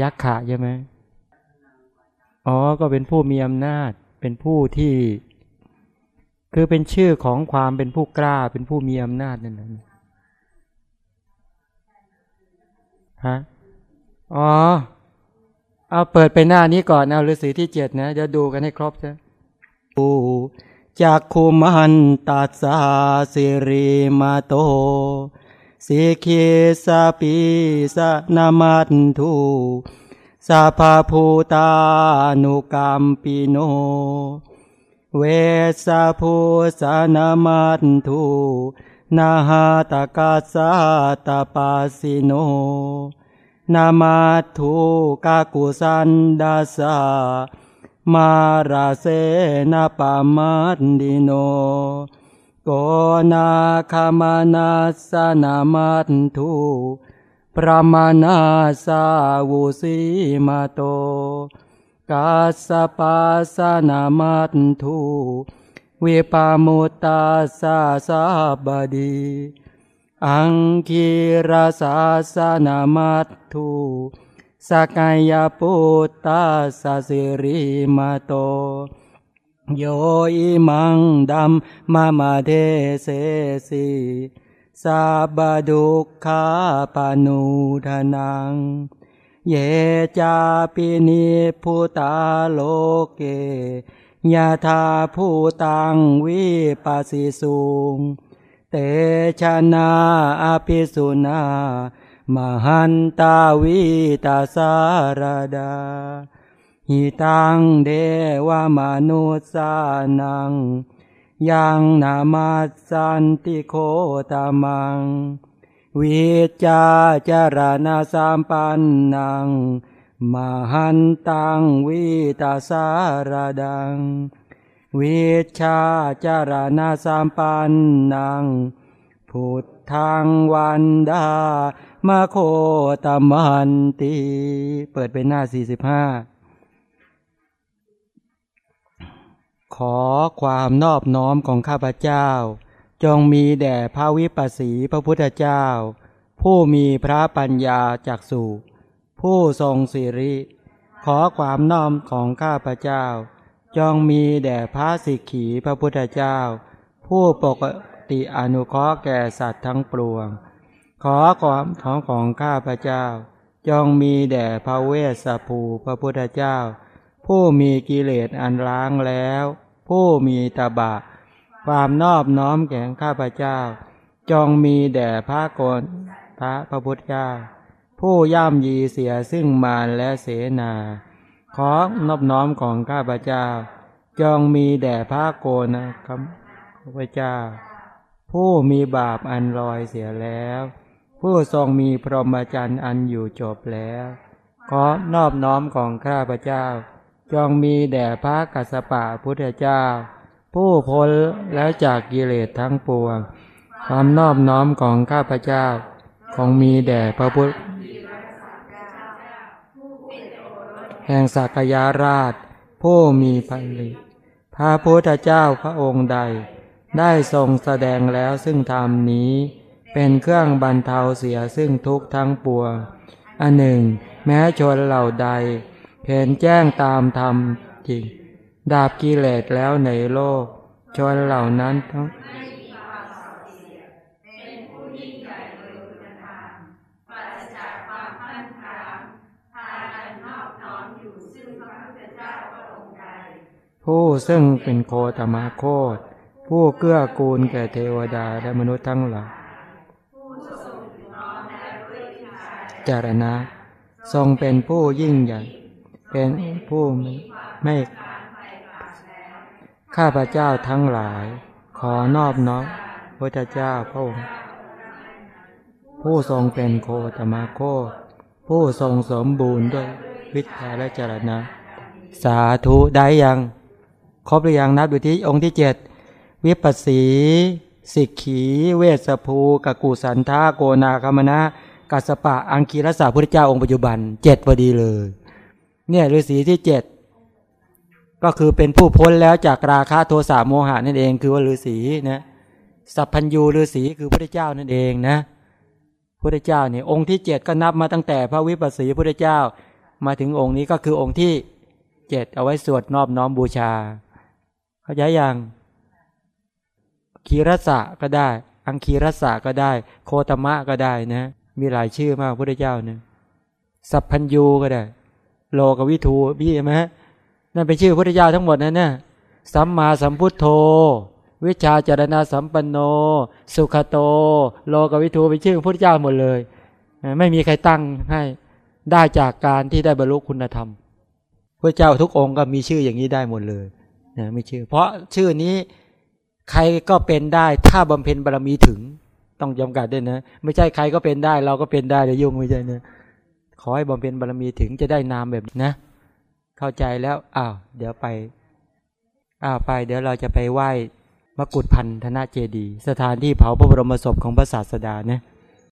ยักษ์ขะใช่ไหมอ๋อ ก็เป็นผู้มีอำนาจ เป็นผู้ที่ คือเป็นชื่อของความเป็นผู้กล้า เป็นผู้มีอำนาจนั่นแหละฮะ อ๋อ เอาเปิดไปหน้านี้ก่อนเอาฤาษีที่เจ็ดนะจะดูกันให้ครบใช่ปูจากคุมันตัสสาสิริมาโต สิกิสปีสนามัตถุสัพพูตานุกรรมปิโน เวสภูสนามัตถุนาหาตกาสาตปาสิโน นามาทุกากุสันดาสามาราเสนาปามัดดิโน โกนาคามานาสนามัตถุปรามานาสาวุสีมาโตกาสปาสนามัตถุวิปามุตตาสาสาบดี อังคีราสาสนามัตถุสกายปุตตาสสิริมาโต โยอิมังดัมมามาเทเสสีสาบดุขาปานุทนัง เยจาปินิพุตาโลเกยาธาผู้ตังวิปัสสิสุงเตชนาอภิสุนามหันตาวิตาสารดา หิตังเดวามนุสานัง ยังนามาสันติโคตมัง วิจาจารณาสามปันนัง มหันตังวิตาสารดัง วิชาจารณาสามปันนัง พุทธังวันดามะโคตมันตี เปิดเป็นหน้าสี่สิบห้า ขอความนอบน้อมของข้าพเจ้า จงมีแด่พระวิปัสสีพระพุทธเจ้า ผู้มีพระปัญญาจากสู่ผู้ทรงสิริ ขอความน้อมของข้าพเจ้า จงมีแด่พระสิกขีพระพุทธเจ้า ผู้ปกติอนุเคราะห์แก่สัตว์ทั้งปวง ขอความของของข้าพเจ้า จงมีแด่พระเวสสภูพระพุทธเจ้า ผู้มีกิเลสอันล้างแล้ว ผู้มีตบะ ความนอบน้อมแก่ข้าพเจ้า จงมีแด่พระโกนพระพระพุทธเจ้า ผู้ย่ำยีเสียซึ่งมารและเสนา ขอนอบน้อมของข้าพเจ้า จงมีแด่พระโกนะครับข้าพเจ้า ผู้มีบาปอันลอยเสียแล้ว ผู้ทรงมีพรหมจรรย์อันอยู่จบแล้ว ขอนอบน้อมของข้าพเจ้า จงมีแด่พระกัสสปะพุทธเจ้า ผู้พ้นแล้วจากกิเลสทั้งปวง ความนอบน้อมของข้าพเจ้า คงมีแด่พระพุทธ แห่งสักยาราช ผู้มีพันลิพระพุทธเจ้าพระองค์ใด ได้ทรงแสดงแล้วซึ่งธรรมนี้ เป็นเครื่องบรรเทาเสียซึ่งทุกข์ทั้งปวงอันหนึ่ง แม้ชนเหล่าใด เห็นแจ้งตามธรรมจริง ดาบกิเลสแล้วในโลก ชนเหล่านั้นทั้งผู้ซึ่งเป็นโคตมาโคต ผู้เกื้อกูลแก่เทวดาและมนุษย์ทั้งหลายจารณะ ทรงเป็นผู้ยิ่งใหญ่ เป็นผู้ไม่ไม่ข้าพเจ้าทั้งหลาย ขอนอบน้อมพระเจ้าพระองค์ผู้ทรงเป็นโคตมาโค ผู้ทรงสมบูรณ์ด้วยวิทยาและจรณะ สาธุได้ยัง ครบหรือยังนับอยู่ที่องค์ที่เจ็ดวิปัสสีสิกขี เวสภูกกุสันทาโกนาคามนะกัสปะอังคีรสาพุทธเจ้าองค์ปัจจุบันเจ็ดพอดีเลย เนี่ยฤาษีที่เจ็ดก็คือเป็นผู้พ้นแล้วจากราคะโทสะโมหะนั่นเองคือว่าฤาษีนะสัพพัญญูฤาษีคือพระเจ้านั่นเองนะพระเจ้าเนี่ยองค์ที่เจ็ดก็นับมาตั้งแต่พระวิปัสสีพระเจ้า มาถึงองค์นี้ก็คือองค์ที่เจ็ดเอาไว้สวดนอบน้อมบูชา เข้าใจยังคีรสะก็ได้ อังคีรสะก็ได้ โคตมะก็ได้นะ มีหลายชื่อมากพระเจ้าเนี่ยสัพพัญยูก็ได้ โลกวิทูพี่เห็นไหมนั่นเป็นชื่อพระเจ้าทั้งหมดนั่นนะสัมมาสัมพุทโธ วิชาจารณาสัมปันโน สุขโต โลกวิทูเป็นชื่อพระเจ้าหมดเลย ไม่มีใครตั้งให้ได้จากการที่ได้บรรลุคุณธรรมพระเจ้าทุกองค์ก็มีชื่ออย่างนี้ได้หมดเลยนะไม่ชื่อ เพราะชื่อนี้ใครก็เป็นได้ถ้าบำเพ็ญบารมีถึง ต้องจำกัดด้วยนะ ไม่ใช่ใครก็เป็นได้ เราก็เป็นได้เดี๋ยวยุ่งไม่ใช่นะ ขอให้บำเพ็ญบารมีถึงจะได้นามแบบนะ เข้าใจแล้วอ้าวเดี๋ยวไปอ้าวไป เดี๋ยวเราจะไปไหว้มกุฏพันธนเจดีย์สถานที่เผาพระบรมศพของพระศาสดานะ